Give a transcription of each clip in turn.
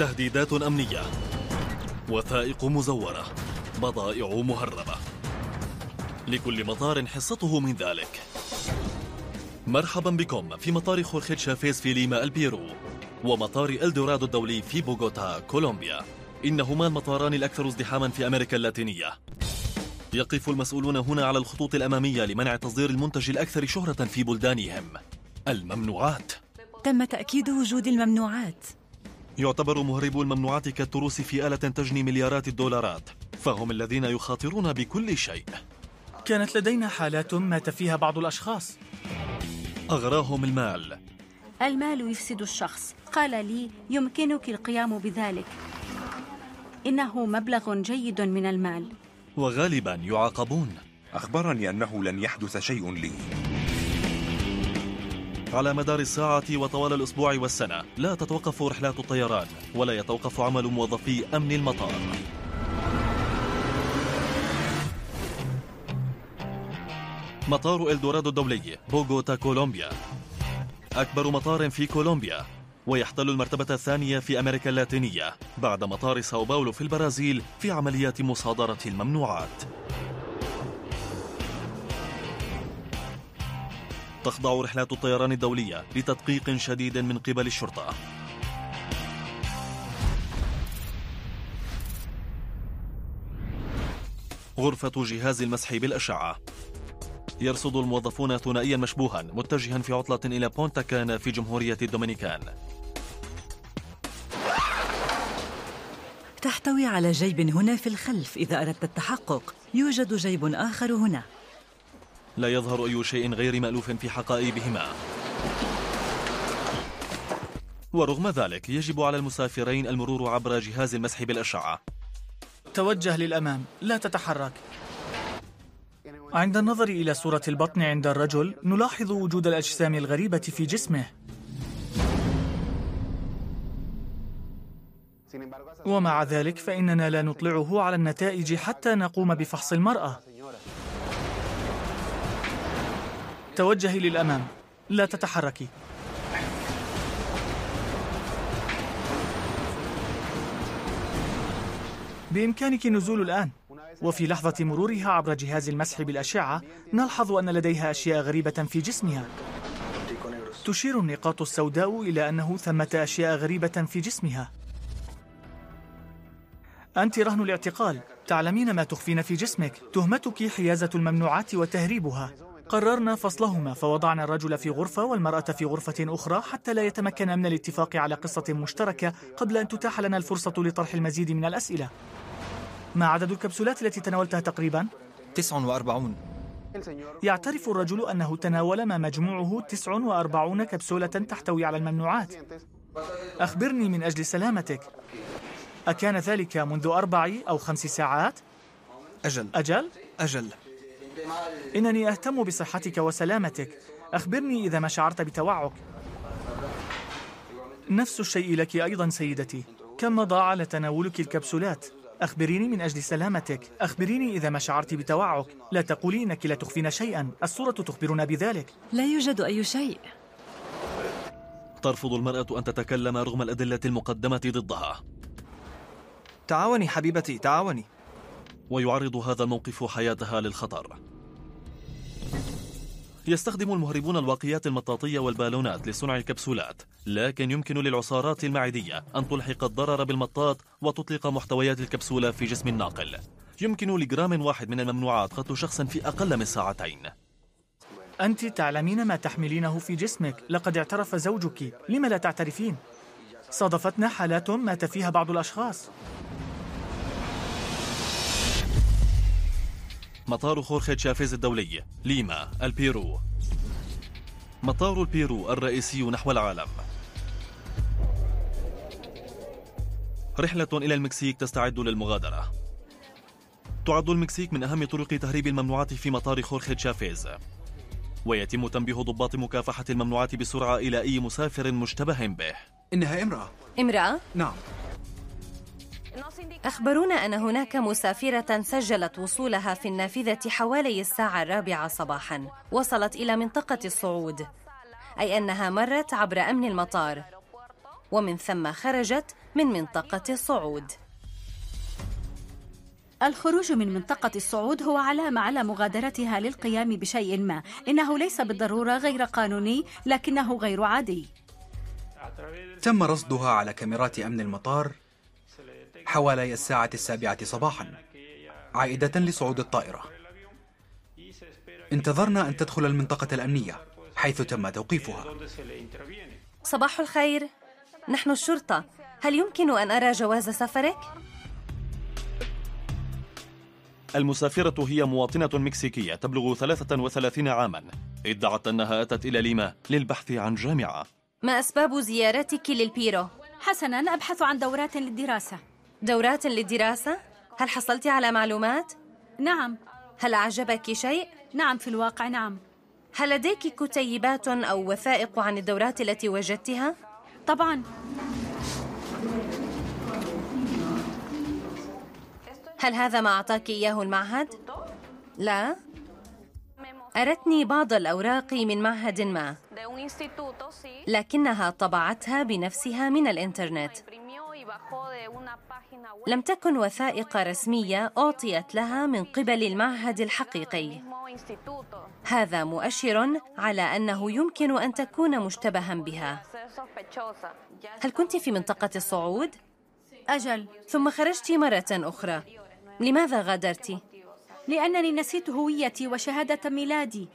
تهديدات أمنية. وثائق مزورة. بضائع مهربة. لكل مطار حصته من ذلك. مرحبا بكم في مطار خورخي تشافيز في ليما البيرو. ومطار إلدورادو الدولي في بوغوتا كولومبيا. إنهما المطاران الأكثر ازدحاما في أمريكا اللاتينية. يقف المسؤولون هنا على الخطوط الأمامية لمنع تصدير المنتج الأكثر شهرة في بلدانهم. الممنوعات. تم تأكيد وجود الممنوعات. يعتبر مهربو الممنوعات كالتروس في آلة تجني مليارات الدولارات فهم الذين يخاطرون بكل شيء. كانت لدينا حالات مات فيها بعض الأشخاص. أغراهم المال. المال يفسد الشخص. قال لي يمكنك القيام بذلك. إنه مبلغ جيد من المال. وغالبا يعاقبون. أخبرني أنه لن يحدث شيء لي. على مدار الساعة وطوال الأسبوع والسنة. لا تتوقف رحلات الطيران ولا يتوقف عمل موظفي أمن المطار. مطار إلدورادو الدولي بوغوتا كولومبيا. أكبر مطار في كولومبيا ويحتل المرتبة الثانية في أمريكا اللاتينية بعد مطار ساو باولو في البرازيل في عمليات مصادرة الممنوعات. تخضع رحلات الطيران الدولية لتدقيق شديد من قبل الشرطة. غرفة جهاز المسح بالأشعة. يرصد الموظفون ثنائيا مشبوها متجها في عطلة إلى بونتا كانا في جمهورية الدومينيكان. تحتوي على جيب هنا في الخلف إذا أردت التحقق يوجد جيب آخر هنا. لا يظهر أي شيء غير مألوف في حقائبهما. ورغم ذلك يجب على المسافرين المرور عبر جهاز المسح بالأشعة. توجه للأمام. لا تتحرك. عند النظر إلى صورة البطن عند الرجل نلاحظ وجود الأجسام الغريبة في جسمه. ومع ذلك فإننا لا نطلعه على النتائج حتى نقوم بفحص المرأة. توجهي للأمام. لا تتحركي. بإمكانك النزول الآن. وفي لحظة مرورها عبر جهاز المسح بالأشعة نلحظ أن لديها أشياء غريبة في جسمها. تشير النقاط السوداء إلى أنه ثمة أشياء غريبة في جسمها. أنت رهن الاعتقال. تعلمين ما تخفين في جسمك. تهمتك حيازة الممنوعات وتهريبها. قررنا فصلهما فوضعنا الرجل في غرفة والمرأة في غرفة أخرى حتى لا يتمكن من الاتفاق على قصة مشتركة قبل أن تتاح لنا الفرصة لطرح المزيد من الأسئلة ما عدد الكبسولات التي تناولتها تقريبا؟ 49 يعترف الرجل أنه تناول ما مجموعه 49 كبسولة تحتوي على الممنوعات أخبرني من أجل سلامتك أكان ذلك منذ أربع أو خمس ساعات؟ أجل أجل؟ أجل إنني أهتم بصحتك وسلامتك. أخبرني إذا ما شعرت بتوعك. نفس الشيء لك أيضا سيدتي. كم مضى على تناولك الكبسولات؟ أخبريني من أجل سلامتك. أخبريني إذا ما شعرت بتوعك. لا تقولي إنك لا تخفين شيئا. الصورة تخبرنا بذلك. لا يوجد أي شيء. ترفض المرأة أن تتكلم رغم الأدلة المقدمة ضدها. تعاوني حبيبتي تعاوني. ويعرض هذا الموقف حياتها للخطر. يستخدم المهربون الواقيات المطاطية والبالونات لصنع الكبسولات لكن يمكن للعصارات المعدية أن تلحق الضرر بالمطاط وتطلق محتويات الكبسولة في جسم الناقل. يمكن لجرام واحد من الممنوعات قتل شخصا في أقل من ساعتين. أنت تعلمين ما تحملينه في جسمك. لقد اعترف زوجك. لما لا تعترفين؟ صادفتنا حالات مات فيها بعض الأشخاص. مطار خورخي تشافيز الدولي ليما البيرو. مطار البيرو الرئيسي نحو العالم. رحلة إلى المكسيك تستعد للمغادرة. تعد المكسيك من أهم طرق تهريب الممنوعات في مطار خورخي تشافيز ويتم تنبيه ضباط مكافحة الممنوعات بسرعة إلى أي مسافر مشتبه به. إنها امرأة. امرأة؟ نعم. أخبرونا أن هناك مسافرة سجلت وصولها في النافذة حوالي الساعة الرابعة صباحا وصلت إلى منطقة الصعود أي أنها مرت عبر أمن المطار ومن ثم خرجت من منطقة الصعود. الخروج من منطقة الصعود هو علامة على مغادرتها للقيام بشيء ما. إنه ليس بالضرورة غير قانوني لكنه غير عادي. تم رصدها على كاميرات أمن المطار حوالي الساعة السابعة صباحا عائدة لصعود الطائرة. انتظرنا أن تدخل المنطقة الأمنية حيث تم توقيفها. صباح الخير. نحن الشرطة. هل يمكن أن أرى جواز سفرك؟ المسافرة هي مواطنة مكسيكية تبلغ 33 عاما. ادعت أنها أتت إلى ليما للبحث عن جامعة. ما أسباب زيارتك للبيرو؟ حسنا أبحث عن دورات للدراسة. دورات للدراسة؟ هل حصلت على معلومات؟ نعم هل أعجبك شيء؟ نعم في الواقع نعم هل لديك كتيبات أو وثائق عن الدورات التي وجدتها؟ طبعا هل هذا ما أعطاك إياه المعهد؟ لا أرتني بعض الأوراق من معهد ما لكنها طبعتها بنفسها من الإنترنت لم تكن وثائق رسمية أعطيت لها من قبل المعهد الحقيقي هذا مؤشر على أنه يمكن أن تكون مشتبها بها هل كنت في منطقة الصعود؟ أجل ثم خرجت مرة أخرى لماذا غادرت؟ لأنني نسيت هويتي وشهادة ميلادي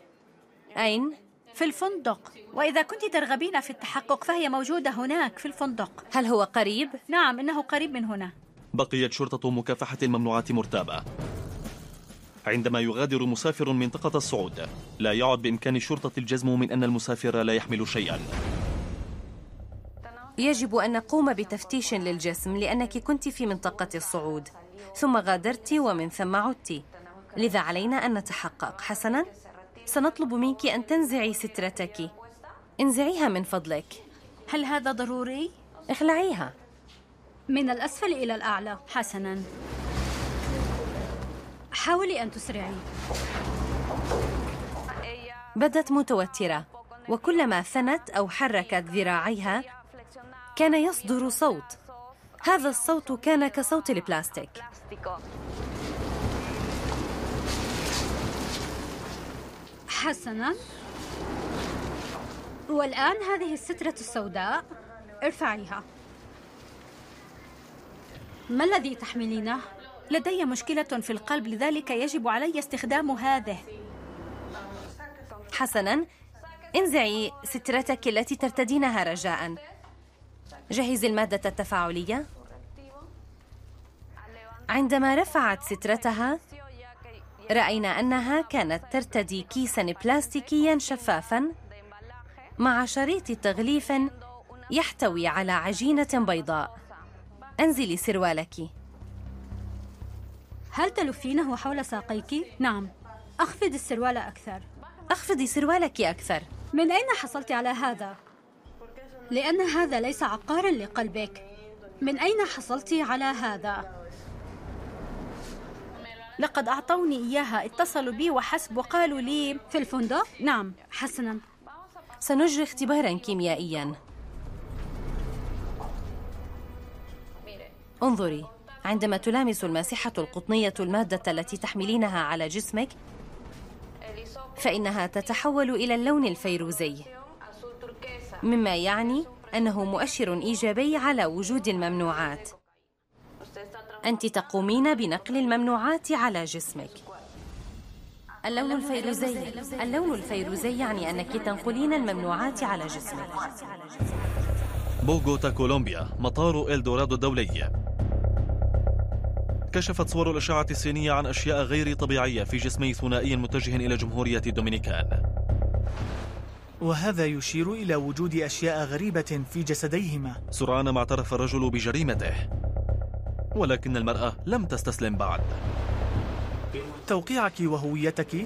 أين؟ في الفندق. وإذا كنت ترغبين في التحقق فهي موجودة هناك في الفندق. هل هو قريب؟ نعم إنه قريب من هنا. بقيت شرطة مكافحة الممنوعات مرتابة. عندما يغادر مسافر منطقة الصعود لا يعد بإمكان الشرطة الجزم من أن المسافر لا يحمل شيئا. يجب أن نقوم بتفتيش للجسم لأنك كنت في منطقة الصعود. ثم غادرت ومن ثم عدت. لذا علينا أن نتحقق. حسنا؟ سنطلب منك أن تنزعي سترتك. انزعيها من فضلك. هل هذا ضروري؟ اخلعيها. من الأسفل إلى الأعلى. حسنا. حاولي أن تسرعي. بدت متوترة وكلما ثنت أو حركت ذراعيها كان يصدر صوت. هذا الصوت كان كصوت البلاستيك. حسنا. والآن هذه السترة السوداء. ارفعيها ما الذي تحملينه؟ لدي مشكلة في القلب لذلك يجب علي استخدام هذه. حسنا انزعي سترتك التي ترتدينها رجاء. جهزي المادة التفاعلية. عندما رفعت سترتها رأينا أنها كانت ترتدي كيسا بلاستيكيا شفافا مع شريط تغليف يحتوي على عجينة بيضاء أنزلي سروالك هل تلفينه حول ساقيك؟ نعم أخفضي السروال أكثر أخفضي سروالك أكثر من أين حصلت على هذا؟ لأن هذا ليس عقارا لقلبك من أين حصلت على هذا؟ لقد أعطوني إياها اتصلوا بي وحسب وقالوا لي في الفندق؟ نعم. حسنا. سنجري اختبارا كيميائيا. انظري عندما تلامس الماسحة القطنية المادة التي تحملينها على جسمك فإنها تتحول إلى اللون الفيروزي. مما يعني أنه مؤشر إيجابي على وجود الممنوعات. أنت تقومين بنقل الممنوعات على جسمك. اللون الفيروزي اللون الفيروزي يعني أنك تنقلين الممنوعات على جسمك. بوغوتا كولومبيا مطار إلدورادو الدولي. كشفت صور الأشعة السينية عن أشياء غير طبيعية في جسمي ثنائي متجه إلى جمهورية الدومينيكان. وهذا يشير إلى وجود أشياء غريبة في جسديهما. سرعان ما اعترف الرجل بجريمته. ولكن المرأة لم تستسلم بعد. توقيعك وهويتك؟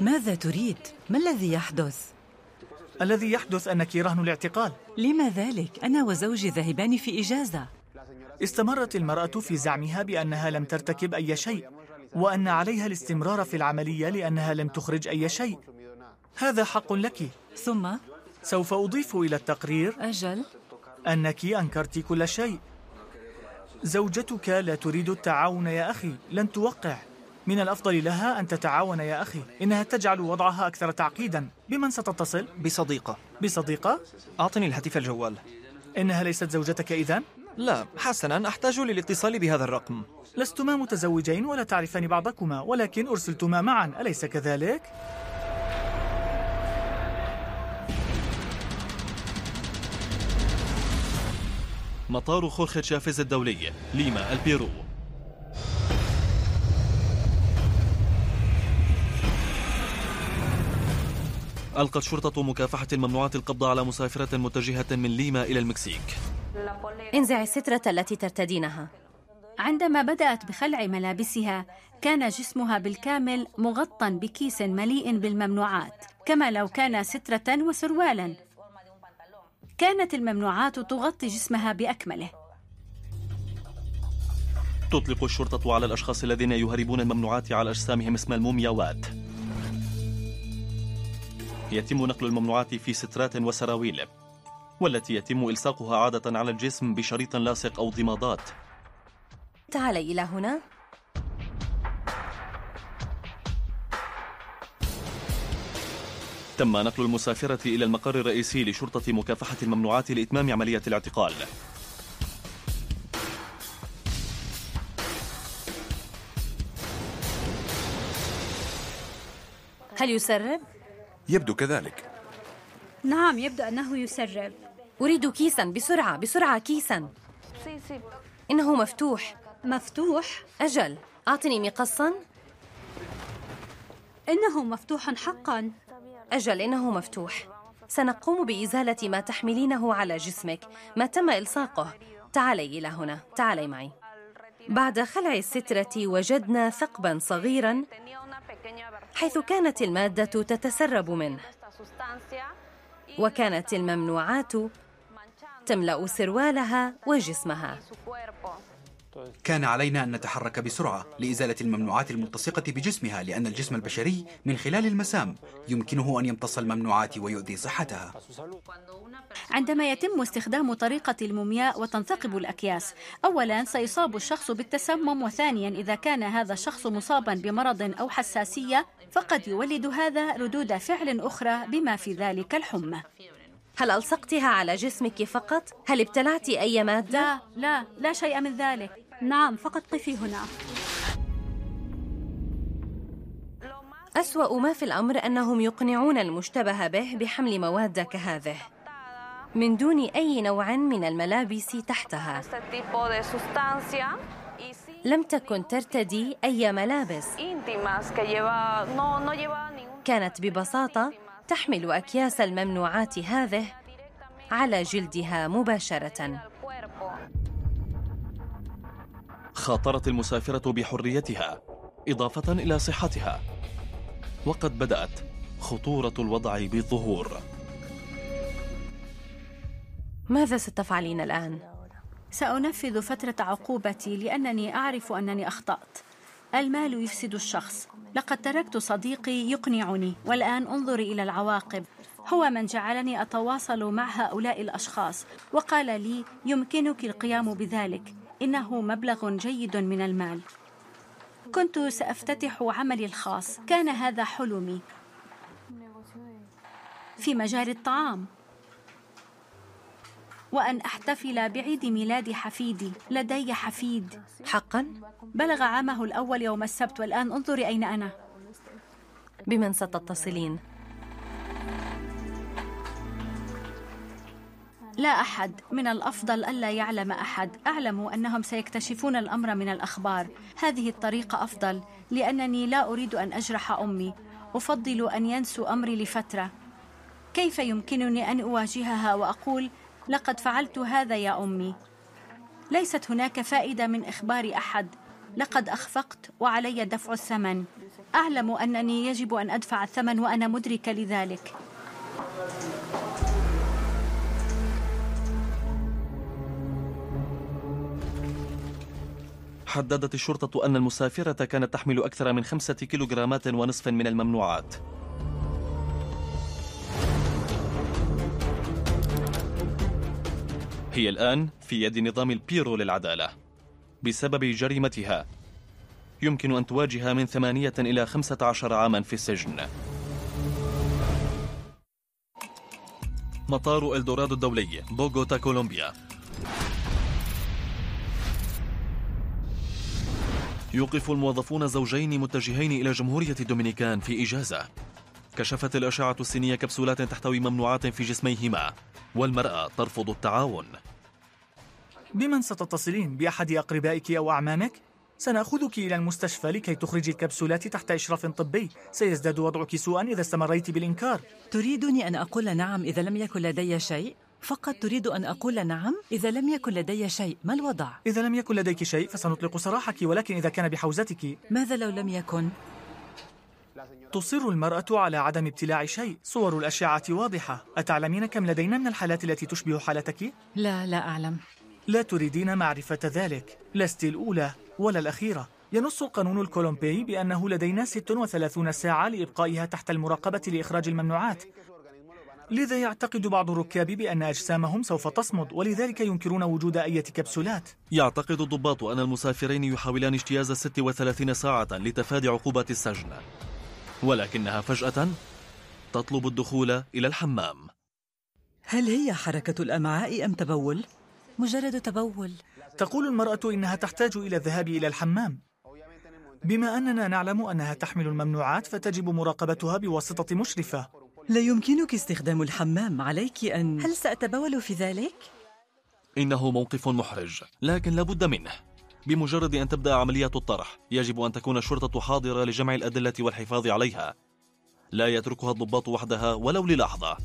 ماذا تريد؟ ما الذي يحدث؟ الذي يحدث أنك رهن الاعتقال. لما ذلك؟ أنا وزوجي ذاهبان في إجازة. استمرت المرأة في زعمها بأنها لم ترتكب أي شيء وأن عليها الاستمرار في العملية لأنها لم تخرج أي شيء. هذا حق لك. ثم؟ سوف أضيف إلى التقرير. أجل؟ أنك أنكرت كل شيء زوجتك لا تريد التعاون يا أخي لن توقع من الأفضل لها أن تتعاون يا أخي إنها تجعل وضعها أكثر تعقيدا بمن ستتصل؟ بصديقة بصديقة؟ أعطني الهاتف الجوال إنها ليست زوجتك إذن؟ لا حسنا أحتاج للاتصال بهذا الرقم لستما متزوجين ولا تعرفان بعضكما ولكن أرسلتما معا أليس كذلك؟ مطار خورخي تشافيز الدولي ليما البيرو. ألقت شرطة مكافحة الممنوعات القبض على مسافرة متجهة من ليما إلى المكسيك. انزع السترة التي ترتدينها. عندما بدأت بخلع ملابسها كان جسمها بالكامل مغطى بكيس مليء بالممنوعات كما لو كان سترة وسروالا. كانت الممنوعات تغطي جسمها بأكمله. تطلق الشرطة على الأشخاص الذين يهربون الممنوعات على أجسامهم اسم المومياوات. يتم نقل الممنوعات في سترات وسراويل والتي يتم إلصاقها عادة على الجسم بشريط لاصق أو ضمادات. تعالي إلى هنا. تم نقل المسافرة إلى المقر الرئيسي لشرطة مكافحة الممنوعات لإتمام عملية الاعتقال. هل يسرب؟ يبدو كذلك. نعم يبدو أنه يسرب. أريد كيسا بسرعة بسرعة كيسا. إنه مفتوح. مفتوح؟ أجل أعطني مقصا. إنه مفتوح حقا. أجل إنه مفتوح. سنقوم بإزالة ما تحملينه على جسمك. ما تم إلصاقه. تعالي إلى هنا. تعالي معي. بعد خلع السترة وجدنا ثقبا صغيرا حيث كانت المادة تتسرب منه. وكانت الممنوعات تملأ سروالها وجسمها. كان علينا أن نتحرك بسرعة لإزالة الممنوعات الملتصقة بجسمها لأن الجسم البشري من خلال المسام يمكنه أن يمتص الممنوعات ويؤذي صحتها. عندما يتم استخدام طريقة المومياء وتنثقب الأكياس أولا سيصاب الشخص بالتسمم وثانيا إذا كان هذا الشخص مصابا بمرض أو حساسية فقد يولد هذا ردود فعل أخرى بما في ذلك الحمى. هل ألصقتها على جسمك فقط؟ هل ابتلعت أي مادة؟ لا لا لا شيء من ذلك. نعم فقط قفي هنا. أسوأ ما في الأمر أنهم يقنعون المشتبه به بحمل مواد كهذه من دون أي نوع من الملابس تحتها. لم تكن ترتدي أي ملابس. كانت ببساطة تحمل أكياس الممنوعات هذه على جلدها مباشرة. خاطرت المسافرة بحريتها إضافة إلى صحتها. وقد بدأت خطورة الوضع بالظهور. ماذا ستفعلين الآن؟ سأنفذ فترة عقوبتي لأنني أعرف أنني أخطأت. المال يفسد الشخص. لقد تركت صديقي يقنعني والآن انظري إلى العواقب. هو من جعلني أتواصل مع هؤلاء الأشخاص وقال لي يمكنك القيام بذلك. إنه مبلغ جيد من المال. كنت سأفتتح عملي الخاص. كان هذا حلمي. في مجال الطعام. وأن أحتفل بعيد ميلاد حفيدي. لدي حفيد. حقا؟ بلغ عامه الأول يوم السبت والآن انظري أين أنا. بمن ستتصلين؟ لا أحد. من الأفضل ألا يعلم أحد. أعلم أنهم سيكتشفون الأمر من الأخبار. هذه الطريقة أفضل لأنني لا أريد أن أجرح أمي. أفضل أن ينسوا أمري لفترة. كيف يمكنني أن أواجهها وأقول لقد فعلت هذا يا أمي. ليست هناك فائدة من إخبار أحد. لقد أخفقت وعلي دفع الثمن. أعلم أنني يجب أن أدفع الثمن وأنا مدركة لذلك. حددت الشرطة أن المسافرة كانت تحمل أكثر من خمسة كيلوغرامات ونصف من الممنوعات. هي الآن في يد نظام البيرو للعدالة بسبب جريمتها. يمكن أن تواجه من ثمانية إلى خمسة عشر عاما في السجن. مطار إلدورادو الدولي بوغوتا كولومبيا. يوقف الموظفون زوجين متجهين إلى جمهورية الدومينيكان في إجازة. كشفت الأشعة السينية كبسولات تحتوي ممنوعات في جسميهما والمرأة ترفض التعاون بمن ستتصلين؟ بأحد أقربائك أو أعمامك؟ سنأخذك إلى المستشفى لكي تخرجي الكبسولات تحت إشراف طبي سيزداد وضعك سوءا إذا استمريت بالإنكار تريدني أن أقول نعم إذا لم يكن لدي شيء؟ فقط تريد أن أقول نعم إذا لم يكن لدي شيء ما الوضع؟ إذا لم يكن لديك شيء فسنطلق سراحك ولكن إذا كان بحوزتك ماذا لو لم يكن؟ تصر المرأة على عدم ابتلاع شيء. صور الأشعة واضحة. أتعلمين كم لدينا من الحالات التي تشبه حالتك؟ لا لا أعلم. لا تريدين معرفة ذلك. لست الأولى ولا الأخيرة. ينص القانون الكولومبي بأنه لدينا 36 ساعة لإبقائها تحت المراقبة لإخراج الممنوعات. لذا يعتقد بعض الركاب بأن أجسامهم سوف تصمد ولذلك ينكرون وجود أي كبسولات. يعتقد الضباط أن المسافرين يحاولان اجتياز 36 ساعة لتفادي عقوبة السجن. ولكنها فجأة تطلب الدخول إلى الحمام. هل هي حركة الأمعاء أم تبول؟ مجرد تبول. تقول المرأة إنها تحتاج إلى الذهاب إلى الحمام. بما أننا نعلم أنها تحمل الممنوعات فتجب مراقبتها بواسطة مشرفة. لا يمكنك استخدام الحمام عليك أن هل سأتبول في ذلك؟ إنه موقف محرج لكن لابد منه. بمجرد أن تبدأ عملية الطرح يجب أن تكون الشرطة حاضرة لجمع الأدلة والحفاظ عليها. لا يتركها الضباط وحدها ولو للحظة.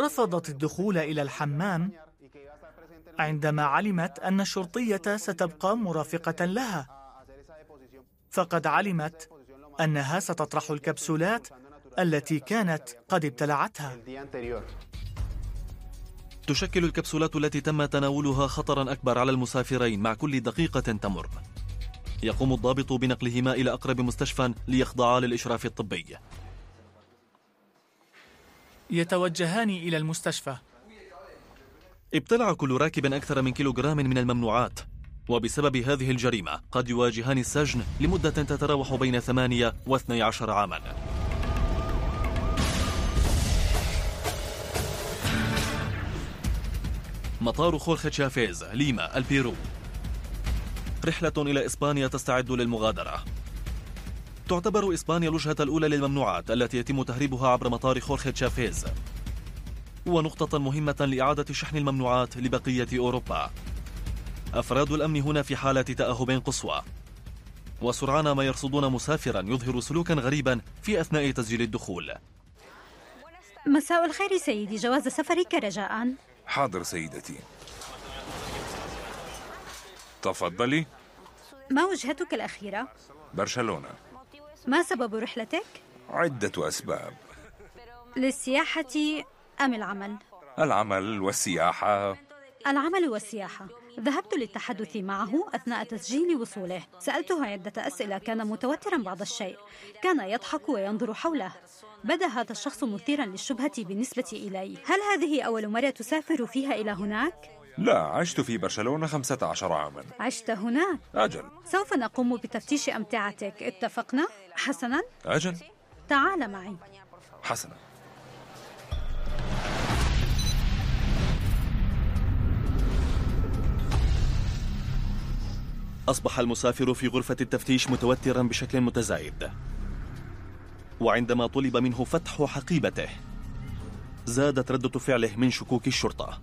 رفضت الدخول إلى الحمام عندما علمت أن الشرطية ستبقى مرافقة لها. فقد علمت أنها ستطرح الكبسولات التي كانت قد ابتلعتها. تشكل الكبسولات التي تم تناولها خطرا أكبر على المسافرين مع كل دقيقة تمر. يقوم الضابط بنقلهما إلى أقرب مستشفى ليخضعا للإشراف الطبي. يتوجهان إلى المستشفى. ابتلع كل راكب أكثر من كيلوغرام من الممنوعات وبسبب هذه الجريمة قد يواجهان السجن لمدة تتراوح بين ثمانية واثني عشر عاماً. مطار خورخي تشافيز ليما البيرو. رحلة إلى إسبانيا تستعد للمغادرة. تعتبر إسبانيا الوجهة الأولى للممنوعات التي يتم تهريبها عبر مطار خورخي تشافيز. ونقطة مهمة لإعادة شحن الممنوعات لبقية أوروبا. أفراد الأمن هنا في حالة تأهب قصوى. وسرعان ما يرصدون مسافرا يظهر سلوكا غريبا في أثناء تسجيل الدخول. مساء الخير سيدي جواز سفرك رجاء. حاضر سيدتي. تفضلي. ما وجهتك الأخيرة؟ برشلونة. ما سبب رحلتك؟ عدة أسباب. للسياحة أم العمل؟ العمل والسياحة. العمل والسياحة. ذهبت للتحدث معه أثناء تسجيل وصوله. سألته عدة أسئلة كان متوترا بعض الشيء. كان يضحك وينظر حوله. بدأ هذا الشخص مثيرا للشبهة بالنسبة إلي هل هذه أول مرة تسافر فيها إلى هناك؟ لا عشت في برشلونة خمسة عشر عاما عشت هناك؟ أجل سوف نقوم بتفتيش أمتعتك اتفقنا؟ حسنا؟ أجل تعال معي حسنا أصبح المسافر في غرفة التفتيش متوترا بشكل متزايد وعندما طلب منه فتح حقيبته زادت ردة فعله من شكوك الشرطة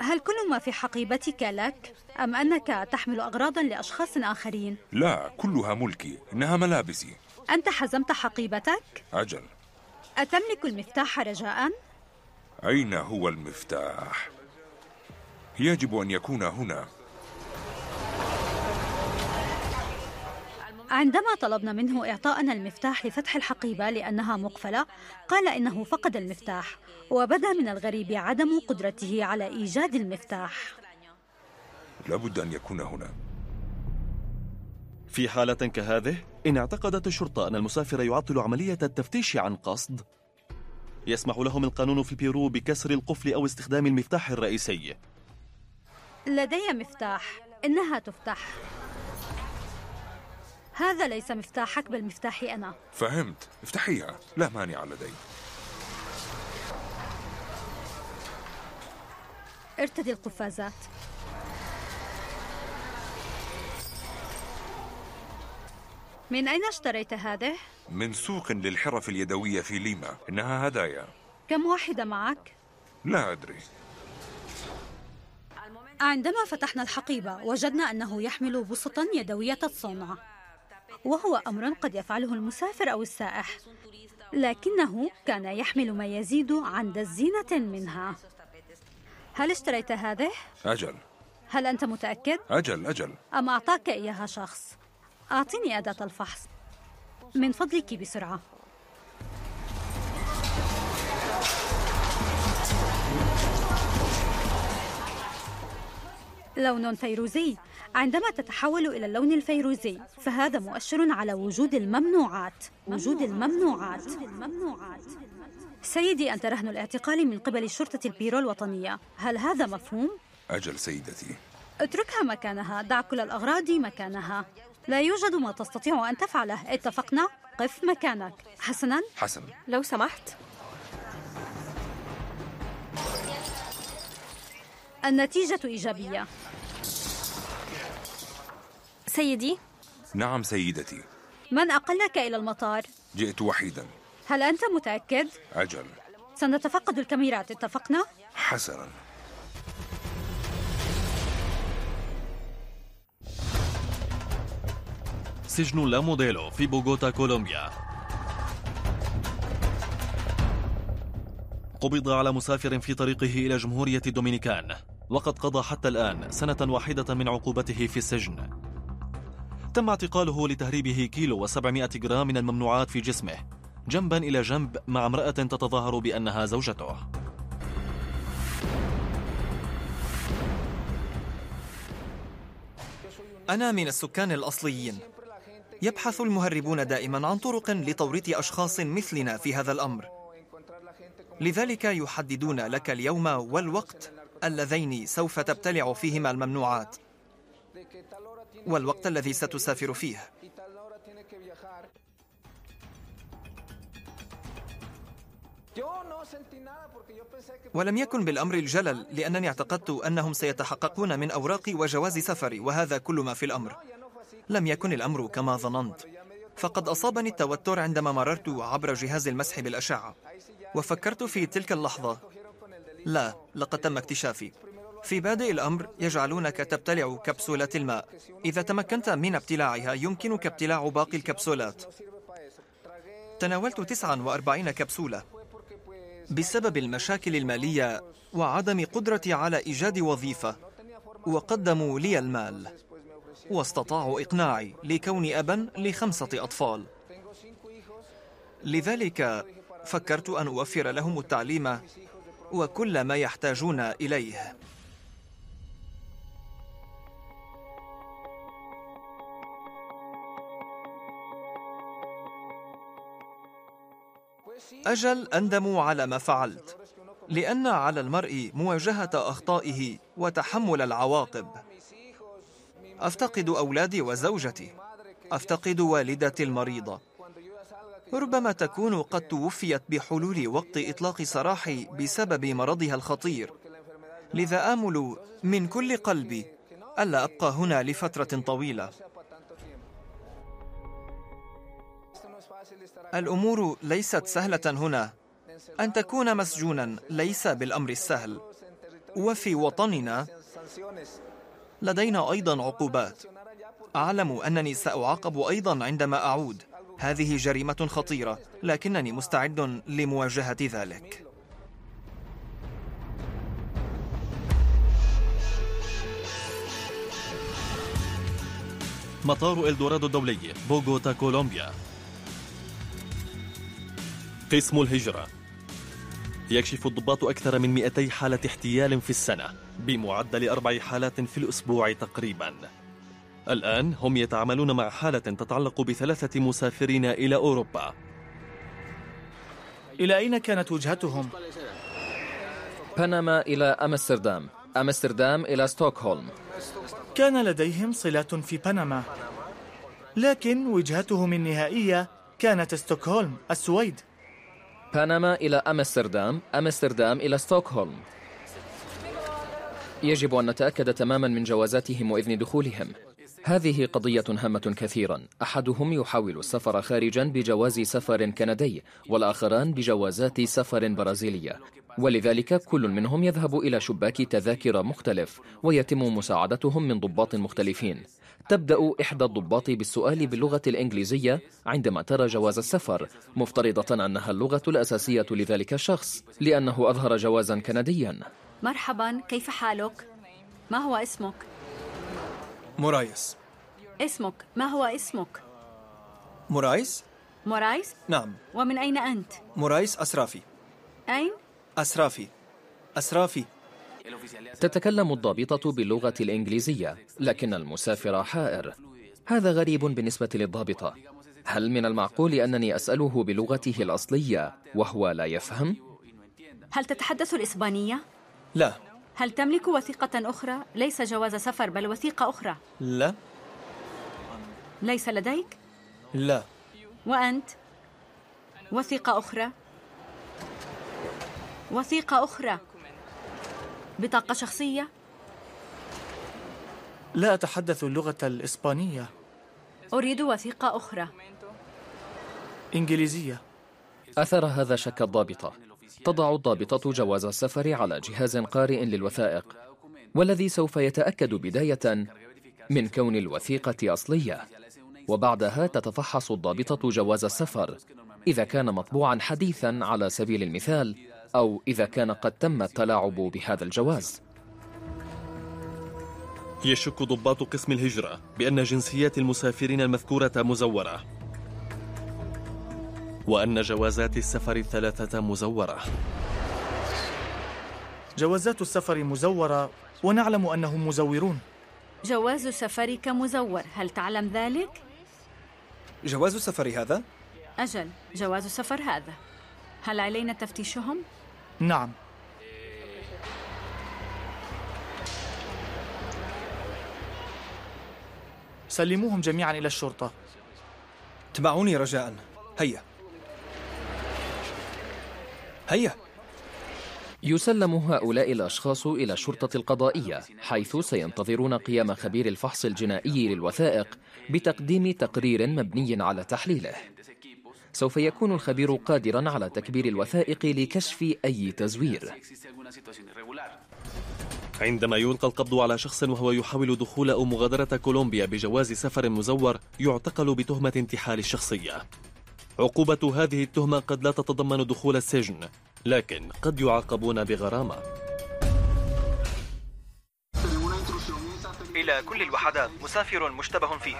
هل كل ما في حقيبتك لك أم أنك تحمل أغراضا لأشخاص آخرين؟ لا كلها ملكي إنها ملابسي أنت حزمت حقيبتك؟ أجل أتملك المفتاح رجاء؟ أين هو المفتاح؟ يجب أن يكون هنا عندما طلبنا منه إعطاءنا المفتاح لفتح الحقيبة لأنها مقفلة قال إنه فقد المفتاح وبدا من الغريب عدم قدرته على إيجاد المفتاح. لابد أن يكون هنا. في حالة كهذه إن اعتقدت الشرطة أن المسافر يعطل عملية التفتيش عن قصد. يسمح لهم القانون في بيرو بكسر القفل أو استخدام المفتاح الرئيسي. لدي مفتاح إنها تفتح. هذا ليس مفتاحك بل مفتاحي أنا. فهمت. افتحيها. لا مانع لدي. ارتدي القفازات. من أين اشتريت هذه؟ من سوق للحرف اليدوية في ليما. إنها هدايا. كم واحدة معك؟ لا أدري. عندما فتحنا الحقيبة وجدنا أنه يحمل بسطا يدوية الصنع. وهو أمر قد يفعله المسافر أو السائح. لكنه كان يحمل ما يزيد عن دزينة منها. هل اشتريت هذه؟ أجل. هل أنت متأكد؟ أجل أجل. أم أعطاك إياها شخص؟ أعطيني أداة الفحص. من فضلك بسرعة. لون فيروزي. عندما تتحول إلى اللون الفيروزي فهذا مؤشر على وجود الممنوعات. وجود الممنوعات. سيدي أنت رهن الاعتقال من قبل شرطة البيرو الوطنية. هل هذا مفهوم؟ أجل سيدتي. اتركها مكانها. دع كل الأغراض مكانها. لا يوجد ما تستطيع أن تفعله. اتفقنا؟ قف مكانك. حسنا؟ حسن. لو سمحت. النتيجة إيجابية. سيدي؟ نعم سيدتي. من أقلك إلى المطار؟ جئت وحيدا. هل أنت متأكد؟ أجل سنتفقد الكاميرات اتفقنا؟ حسنا سجن لا موديلو في بوغوتا كولومبيا. قبض على مسافر في طريقه إلى جمهورية الدومينيكان. وقد قضى حتى الآن سنة واحدة من عقوبته في السجن. تم اعتقاله لتهريبه كيلو وسبعمائة جرام من الممنوعات في جسمه جنبا إلى جنب مع امرأة تتظاهر بأنها زوجته. أنا من السكان الأصليين. يبحث المهربون دائما عن طرق لتوريط أشخاص مثلنا في هذا الأمر. لذلك يحددون لك اليوم والوقت اللذين سوف تبتلع فيهما الممنوعات. والوقت الذي ستسافر فيه. ولم يكن بالأمر الجلل لأنني اعتقدت أنهم سيتحققون من أوراقي وجواز سفري وهذا كل ما في الأمر. لم يكن الأمر كما ظننت. فقد أصابني التوتر عندما مررت عبر جهاز المسح بالأشعة. وفكرت في تلك اللحظة. لا لقد تم اكتشافي. في بادئ الأمر يجعلونك تبتلع كبسولات الماء. إذا تمكنت من ابتلاعها يمكنك ابتلاع باقي الكبسولات. تناولت 49 كبسولة. بسبب المشاكل المالية وعدم قدرتي على إيجاد وظيفة وقدموا لي المال. واستطاعوا إقناعي لكوني أبا لخمسة أطفال. لذلك فكرت أن أوفر لهم التعليم وكل ما يحتاجون إليه. أجل أندم على ما فعلت لأن على المرء مواجهة أخطائه وتحمل العواقب. أفتقد أولادي وزوجتي أفتقد والدتي المريضة. ربما تكون قد توفيت بحلول وقت إطلاق سراحي بسبب مرضها الخطير. لذا آمل من كل قلبي ألا أبقى هنا لفترة طويلة. الأمور ليست سهلة هنا. أن تكون مسجونا ليس بالأمر السهل. وفي وطننا لدينا أيضا عقوبات. أعلم أنني سأعاقب أيضا عندما أعود. هذه جريمة خطيرة لكنني مستعد لمواجهة ذلك. مطار إلدورادو الدولي بوغوتا كولومبيا. قسم الهجرة. يكشف الضباط أكثر من 200 حالة احتيال في السنة بمعدل أربع حالات في الأسبوع تقريبا. الآن هم يتعاملون مع حالة تتعلق بثلاثة مسافرين إلى أوروبا. إلى أين كانت وجهتهم؟ بنما إلى أمستردام. أمستردام إلى ستوكهولم. كان لديهم صلات في بنما. لكن وجهتهم النهائية كانت ستوكهولم السويد. بنما إلى أمستردام أمستردام إلى ستوكهولم. يجب أن نتأكد تماما من جوازاتهم وإذن دخولهم. هذه قضية هامة كثيرا أحدهم يحاول السفر خارجا بجواز سفر كندي والآخران بجوازات سفر برازيلية ولذلك كل منهم يذهب إلى شباك تذاكر مختلف ويتم مساعدتهم من ضباط مختلفين تبدأ إحدى الضباط بالسؤال باللغة الإنجليزية عندما ترى جواز السفر مفترضة أنها اللغة الأساسية لذلك الشخص لأنه أظهر جوازا كنديا مرحبا كيف حالك؟ ما هو اسمك؟ مورايس اسمك ما هو اسمك؟ مورايس؟ مورايس؟ نعم ومن أين أنت؟ مورايس أسرافي أين؟ أسرافي أسرافي تتكلم الضابطة باللغة الإنجليزية لكن المسافر حائر هذا غريب بالنسبة للضابطة هل من المعقول أنني أسأله بلغته الأصلية وهو لا يفهم؟ هل تتحدث الإسبانية؟ لا هل تملك وثيقة أخرى؟ ليس جواز سفر بل وثيقة أخرى لا ليس لديك؟ لا وأنت؟ وثيقة أخرى؟ وثيقة أخرى بطاقة شخصية؟ لا أتحدث اللغة الإسبانية أريد وثيقة أخرى إنجليزية أثر هذا شك الضابطة تضع الضابطة جواز السفر على جهاز قارئ للوثائق والذي سوف يتأكد بداية من كون الوثيقة أصلية. وبعدها تتفحص الضابطة جواز السفر إذا كان مطبوعا حديثا على سبيل المثال أو إذا كان قد تم التلاعب بهذا الجواز. يشك ضباط قسم الهجرة بأن جنسيات المسافرين المذكورة مزورة. وأن جوازات السفر الثلاثة مزورة. جوازات السفر مزورة ونعلم أنهم مزورون. جواز سفرك مزور هل تعلم ذلك؟ جواز سفر هذا؟ أجل جواز سفر هذا. هل علينا تفتيشهم؟ نعم. سلموهم جميعا إلى الشرطة. اتبعوني رجاء. هيا. هيا. يسلم هؤلاء الأشخاص إلى الشرطة القضائية حيث سينتظرون قيام خبير الفحص الجنائي للوثائق بتقديم تقرير مبني على تحليله. سوف يكون الخبير قادرا على تكبير الوثائق لكشف أي تزوير. عندما يلقى القبض على شخص وهو يحاول دخول أو مغادرة كولومبيا بجواز سفر مزور يعتقل بتهمة انتحال الشخصية. عقوبة هذه التهمة قد لا تتضمن دخول السجن لكن قد يعاقبون بغرامة. إلى كل الوحدات مسافر مشتبه فيه.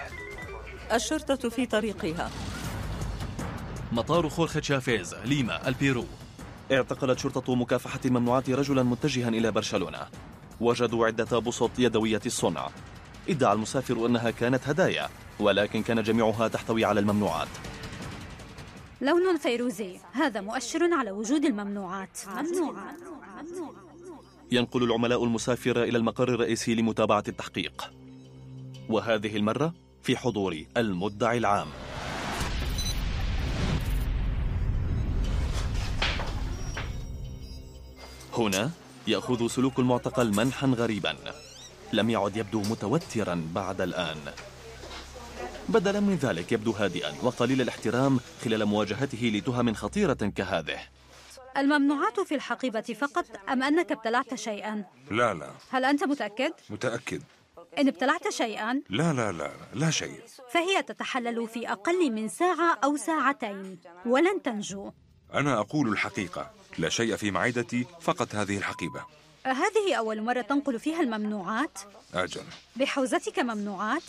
الشرطة في طريقها. مطار خورخي تشافيز ليما البيرو. اعتقلت شرطة مكافحة الممنوعات رجلا متجها إلى برشلونة. وجدوا عدة بسط يدوية الصنع. ادعى المسافر أنها كانت هدايا ولكن كان جميعها تحتوي على الممنوعات. لون فيروزي. هذا مؤشر على وجود الممنوعات. ممنوعات. ينقل العملاء المسافر إلى المقر الرئيسي لمتابعة التحقيق. وهذه المرة في حضور المدعي العام. هنا يأخذ سلوك المعتقل منحا غريبا. لم يعد يبدو متوترا بعد الآن. بدلا من ذلك يبدو هادئا وقليل الاحترام خلال مواجهته لتهم خطيرة كهذه. الممنوعات في الحقيبة فقط أم أنك ابتلعت شيئا؟ لا لا. هل أنت متأكد؟ متأكد. إن ابتلعت شيئا؟ لا لا لا لا شيء. فهي تتحلل في أقل من ساعة أو ساعتين ولن تنجو. أنا أقول الحقيقة. لا شيء في معدتي فقط هذه الحقيبة. هذه أول مرة تنقل فيها الممنوعات؟ أجل. بحوزتك ممنوعات؟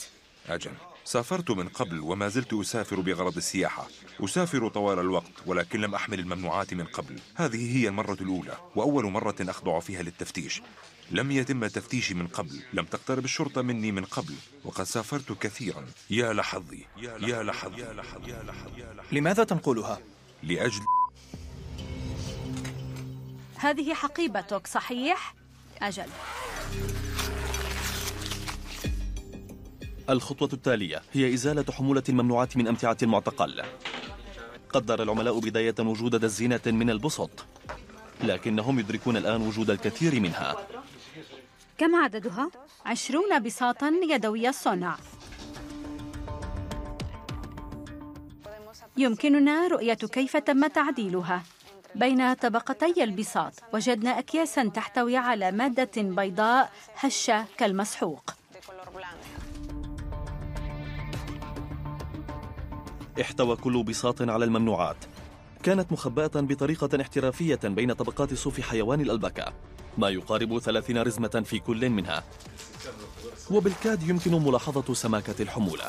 أجل. سافرت من قبل وما زلت أسافر بغرض السياحة. أسافر طوال الوقت ولكن لم أحمل الممنوعات من قبل. هذه هي المرة الأولى وأول مرة أخضع فيها للتفتيش. لم يتم تفتيشي من قبل. لم تقترب الشرطة مني من قبل وقد سافرت كثيرا. يا لحظي يا لحظي. لماذا تنقلها؟ لأجل هذه حقيبتك صحيح؟ أجل. الخطوة التالية هي إزالة حمولة الممنوعات من أمتعة المعتقل قدر العملاء بداية وجود دزينة من البسط لكنهم يدركون الآن وجود الكثير منها. كم عددها؟ عشرون بساطا يدوي الصنع. يمكننا رؤية كيف تم تعديلها. بين طبقتي البساط وجدنا أكياسا تحتوي على مادة بيضاء هشة كالمسحوق. احتوى كل بساط على الممنوعات. كانت مخبأة بطريقة احترافية بين طبقات صوف حيوان الألبكة. ما يقارب 30 رزمة في كل منها. وبالكاد يمكن ملاحظة سماكة الحمولة.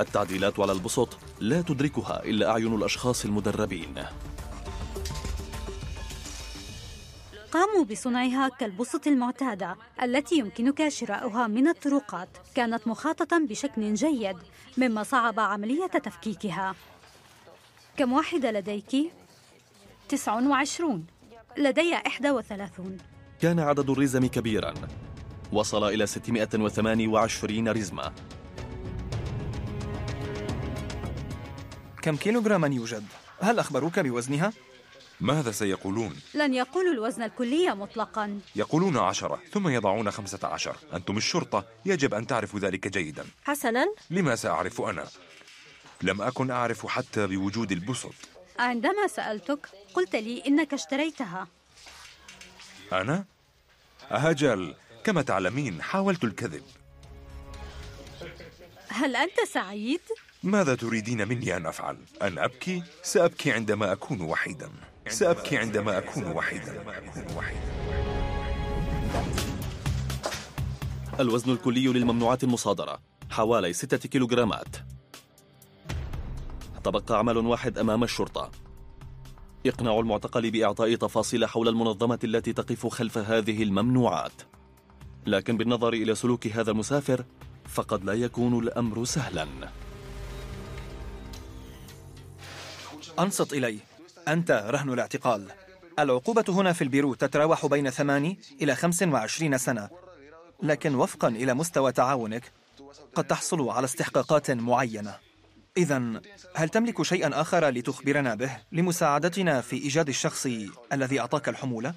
التعديلات على البسط لا تدركها إلا أعين الأشخاص المدربين. قاموا بصنعها كالبسط المعتادة التي يمكنك شراؤها من الطرقات كانت مخاطة بشكل جيد مما صعب عملية تفكيكها كم واحدة لديك؟ تسع وعشرون لدي إحدى وثلاثون كان عدد الرزم كبيرا وصل إلى 628 رزمة كم كيلوغراما يوجد؟ هل أخبروك بوزنها؟ ماذا سيقولون؟ لن يقولوا الوزن الكلي مطلقا يقولون عشرة ثم يضعون خمسة عشر أنتم الشرطة يجب أن تعرفوا ذلك جيدا حسنا لما سأعرف أنا؟ لم أكن أعرف حتى بوجود البسط عندما سألتك قلت لي إنك اشتريتها أنا؟ أجل كما تعلمين حاولت الكذب هل أنت سعيد؟ ماذا تريدين مني أن أفعل؟ أن أبكي؟ سأبكي عندما أكون وحيدا سأبكي عندما أكون وحيدا. الوزن الكلي للممنوعات المصادرة. حوالي ستة كيلوغرامات. تبقى عمل واحد أمام الشرطة. إقناع المعتقل بإعطاء تفاصيل حول المنظمة التي تقف خلف هذه الممنوعات. لكن بالنظر إلى سلوك هذا المسافر فقد لا يكون الأمر سهلا. أنصت إلي. أنت رهن الاعتقال. العقوبة هنا في البيرو تتراوح بين ثماني إلى خمس وعشرين سنة. لكن وفقا إلى مستوى تعاونك قد تحصل على استحقاقات معينة. إذا هل تملك شيئا آخر لتخبرنا به لمساعدتنا في إيجاد الشخص الذي أعطاك الحمولة؟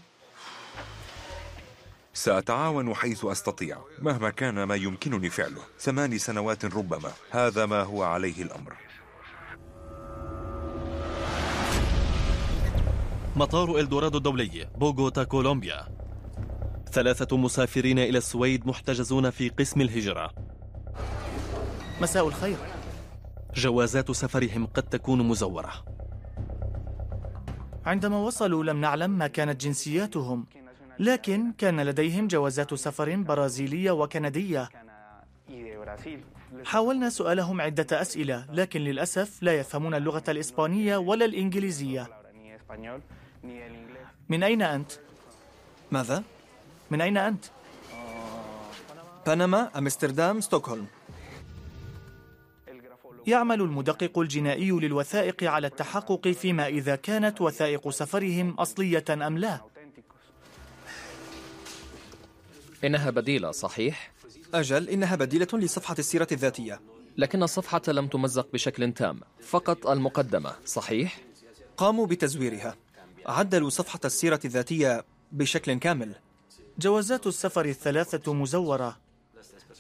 سأتعاون حيث أستطيع مهما كان ما يمكنني فعله. ثماني سنوات ربما. هذا ما هو عليه الأمر. مطار إلدورادو الدولي بوغوتا كولومبيا. ثلاثة مسافرين إلى السويد محتجزون في قسم الهجرة. مساء الخير. جوازات سفرهم قد تكون مزورة. عندما وصلوا لم نعلم ما كانت جنسياتهم لكن كان لديهم جوازات سفر برازيلية وكندية. حاولنا سؤالهم عدة أسئلة لكن للأسف لا يفهمون اللغة الإسبانية ولا الإنجليزية. من أين أنت؟ ماذا؟ من أين أنت؟ بنما، أمستردام، ستوكهولم يعمل المدقق الجنائي للوثائق على التحقق فيما إذا كانت وثائق سفرهم أصلية أم لا إنها بديلة صحيح؟ أجل إنها بديلة لصفحة السيرة الذاتية لكن الصفحة لم تمزق بشكل تام فقط المقدمة صحيح؟ قاموا بتزويرها. عدلوا صفحة السيرة الذاتية بشكل كامل. جوازات السفر الثلاثة مزورة.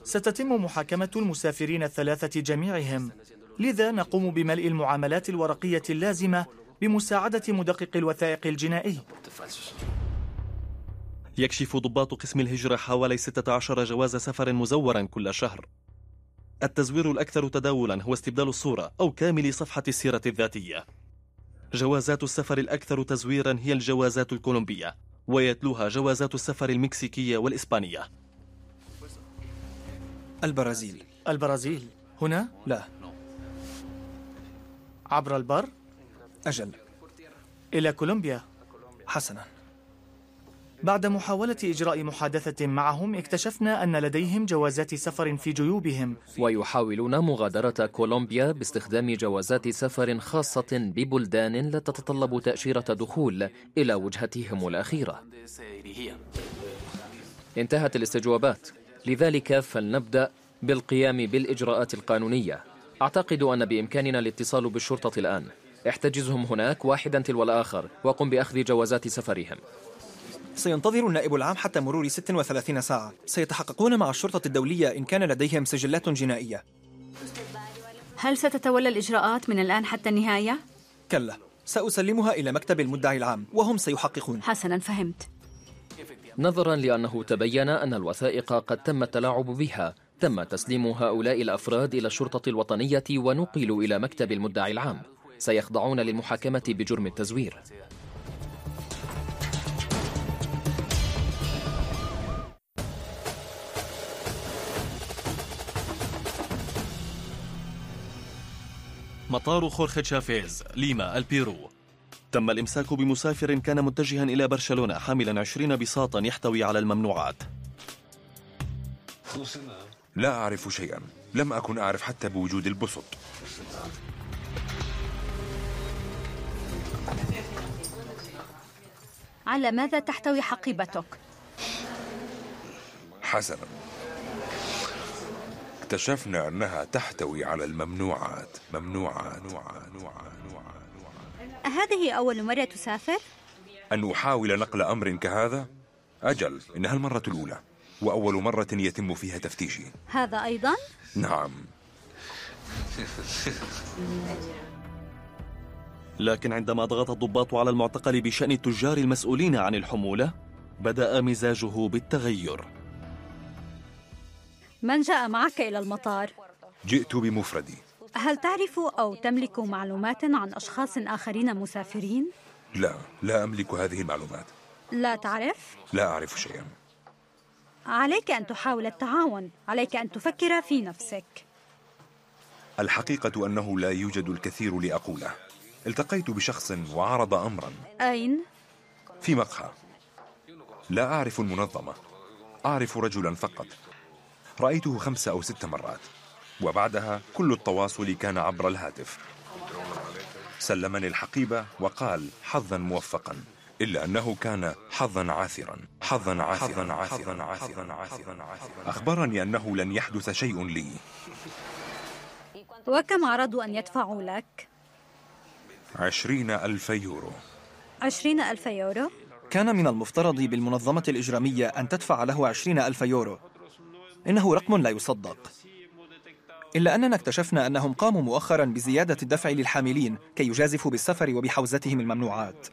ستتم محاكمة المسافرين الثلاثة جميعهم. لذا نقوم بملء المعاملات الورقية اللازمة بمساعدة مدقق الوثائق الجنائي. يكشف ضباط قسم الهجرة حوالي 16 جواز سفر مزورا كل شهر. التزوير الأكثر تداولا هو استبدال الصورة أو كامل صفحة السيرة الذاتية. جوازات السفر الأكثر تزويرا هي الجوازات الكولومبية ويتلوها جوازات السفر المكسيكية والإسبانية. البرازيل. البرازيل. هنا؟ لا. عبر البر؟ أجل. إلى كولومبيا. حسنا. بعد محاولة إجراء محادثة معهم اكتشفنا أن لديهم جوازات سفر في جيوبهم. ويحاولون مغادرة كولومبيا باستخدام جوازات سفر خاصة ببلدان لا تتطلب تأشيرة دخول إلى وجهتهم الأخيرة. انتهت الاستجوابات. لذلك فلنبدأ بالقيام بالإجراءات القانونية. أعتقد أن بإمكاننا الاتصال بالشرطة الآن. احتجزهم هناك واحدا تلو الآخر وقم بأخذ جوازات سفرهم. سينتظر النائب العام حتى مرور 36 ساعة. سيتحققون مع الشرطة الدولية إن كان لديهم سجلات جنائية. هل ستتولى الإجراءات من الآن حتى النهاية؟ كلا. سأسلمها إلى مكتب المدعي العام وهم سيحققون. حسنا فهمت. نظرا لأنه تبين أن الوثائق قد تم التلاعب بها تم تسليم هؤلاء الأفراد إلى الشرطة الوطنية ونقلوا إلى مكتب المدعي العام. سيخضعون للمحاكمة بجرم التزوير. مطار خورخي تشافيز ليما البيرو. تم الإمساك بمسافر كان متجها إلى برشلونة حاملا 20 بساطا يحتوي على الممنوعات. لا أعرف شيئا. لم أكن أعرف حتى بوجود البسط. على ماذا تحتوي حقيبتك؟ حسنا. اكتشفنا أنها تحتوي على الممنوعات ممنوعات هذه أول مرة تسافر؟ أن أحاول نقل أمر كهذا؟ أجل إنها المرة الأولى وأول مرة يتم فيها تفتيشي هذا أيضا؟ نعم لكن عندما ضغط الضباط على المعتقل بشأن التجار المسؤولين عن الحمولة بدأ مزاجه بالتغير من جاء معك إلى المطار؟ جئت بمفردي. هل تعرف أو تملك معلومات عن أشخاص آخرين مسافرين؟ لا لا أملك هذه المعلومات. لا تعرف؟ لا أعرف شيئا. عليك أن تحاول التعاون. عليك أن تفكر في نفسك. الحقيقة أنه لا يوجد الكثير لأقوله. التقيت بشخص وعرض أمرا. أين؟ في مقهى. لا أعرف المنظمة. أعرف رجلا فقط. رأيته خمس أو ست مرات. وبعدها كل التواصل كان عبر الهاتف. سلمني الحقيبة وقال حظا موفقا إلا أنه كان حظا عاثرا. حظا عاثرا عاثرا عاثرا عاثرا أخبرني أنه لن يحدث شيء لي. وكم عرضوا أن يدفعوا لك؟ عشرين ألف يورو. عشرين ألف يورو؟ كان من المفترض بالمنظمة الإجرامية أن تدفع له عشرين ألف يورو. إنه رقم لا يصدق. إلا أننا اكتشفنا أنهم قاموا مؤخرا بزيادة الدفع للحاملين كي يجازفوا بالسفر وبحوزتهم الممنوعات.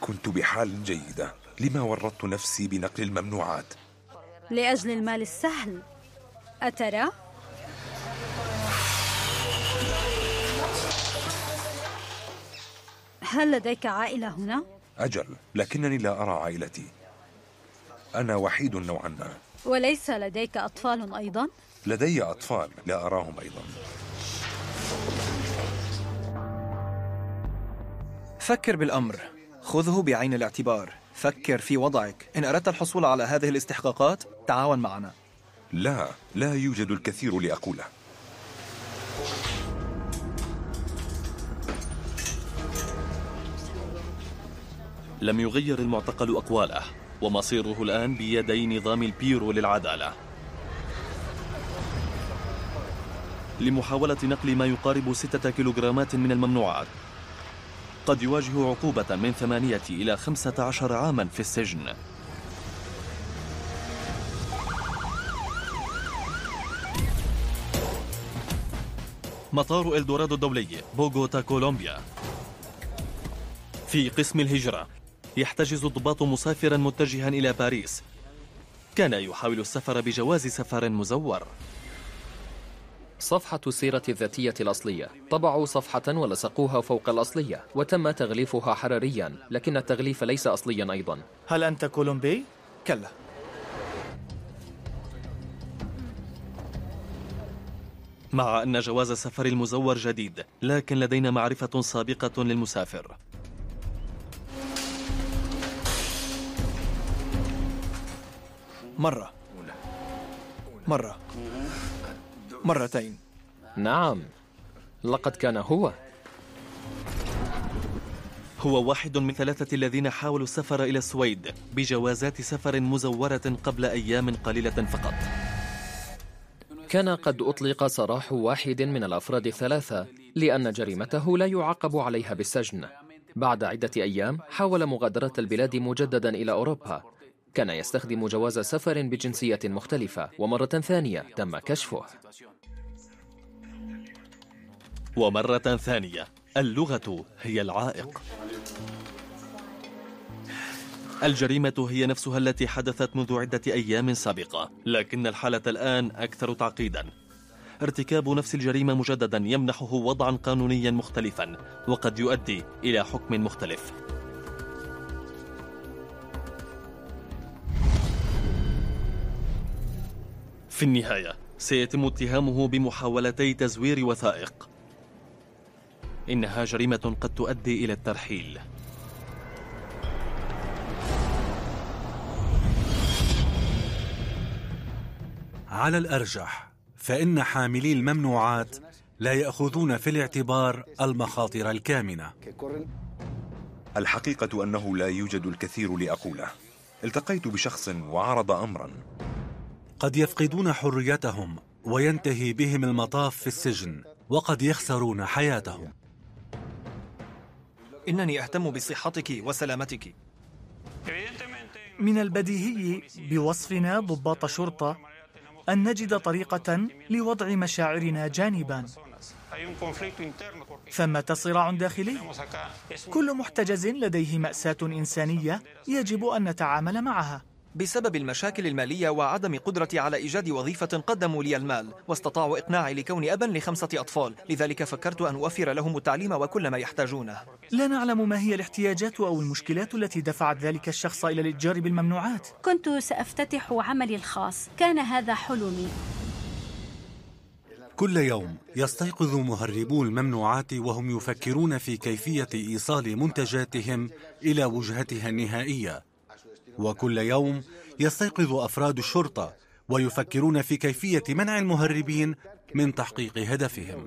كنت بحال جيدة. لما ورطت نفسي بنقل الممنوعات؟ لأجل المال السهل. أترى؟ هل لديك عائلة هنا؟ أجل لكنني لا أرى عائلتي. أنا وحيد نوعا ما. وليس لديك أطفال أيضا؟ لدي أطفال لا أراهم أيضا. فكر بالأمر. خذه بعين الاعتبار. فكر في وضعك. إن أردت الحصول على هذه الاستحقاقات تعاون معنا. لا لا يوجد الكثير لأقوله. لم يغير المعتقل أقواله ومصيره الآن بيدي نظام البيرو للعدالة. لمحاولة نقل ما يقارب ستة كيلوغرامات من الممنوعات قد يواجه عقوبة من ثمانية إلى خمسة عشر عاما في السجن. مطار إلدورادو الدولي بوغوتا كولومبيا. في قسم الهجرة يحتجز الضباط مسافرا متجها إلى باريس. كان يحاول السفر بجواز سفر مزور. صفحة السيرة الذاتية الأصلية. طبعوا صفحة ولصقوها فوق الأصلية وتم تغليفها حراريا لكن التغليف ليس أصليا أيضا. هل أنت كولومبي؟ كلا. مع أن جواز السفر المزور جديد لكن لدينا معرفة سابقة للمسافر. مرة. مرة. مرتين. نعم. لقد كان هو. هو واحد من ثلاثة الذين حاولوا السفر إلى السويد بجوازات سفر مزورة قبل أيام قليلة فقط. كان قد أطلق سراح واحد من الأفراد الثلاثة لأن جريمته لا يعاقب عليها بالسجن. بعد عدة أيام حاول مغادرة البلاد مجددا إلى أوروبا. كان يستخدم جواز سفر بجنسية مختلفة ومرة ثانية تم كشفه. ومرة ثانية اللغة هي العائق. الجريمة هي نفسها التي حدثت منذ عدة أيام سابقة لكن الحالة الآن أكثر تعقيدا. ارتكاب نفس الجريمة مجددا يمنحه وضعا قانونيا مختلفا وقد يؤدي إلى حكم مختلف. في النهاية سيتم اتهامه بمحاولتي تزوير وثائق. إنها جريمة قد تؤدي إلى الترحيل. على الأرجح فإن حاملي الممنوعات لا يأخذون في الاعتبار المخاطر الكامنة. الحقيقة أنه لا يوجد الكثير لأقوله. التقيت بشخص وعرض أمرا. قد يفقدون حريتهم وينتهي بهم المطاف في السجن وقد يخسرون حياتهم. إنني أهتم بصحتك وسلامتك. من البديهي بوصفنا ضباط شرطة أن نجد طريقة لوضع مشاعرنا جانبا. ثمة صراع داخلي؟ كل محتجز لديه مأساة إنسانية يجب أن نتعامل معها. بسبب المشاكل المالية وعدم قدرتي على إيجاد وظيفة قدموا لي المال واستطاعوا إقناعي لكوني أبا لخمسة أطفال لذلك فكرت أن أوفر لهم التعليم وكل ما يحتاجونه. لا نعلم ما هي الاحتياجات أو المشكلات التي دفعت ذلك الشخص إلى الإتجار بالممنوعات. كنت سأفتتح عملي الخاص. كان هذا حلمي. كل يوم يستيقظ مهربو الممنوعات وهم يفكرون في كيفية إيصال منتجاتهم إلى وجهتها النهائية. وكل يوم يستيقظ أفراد الشرطة ويفكرون في كيفية منع المهربين من تحقيق هدفهم.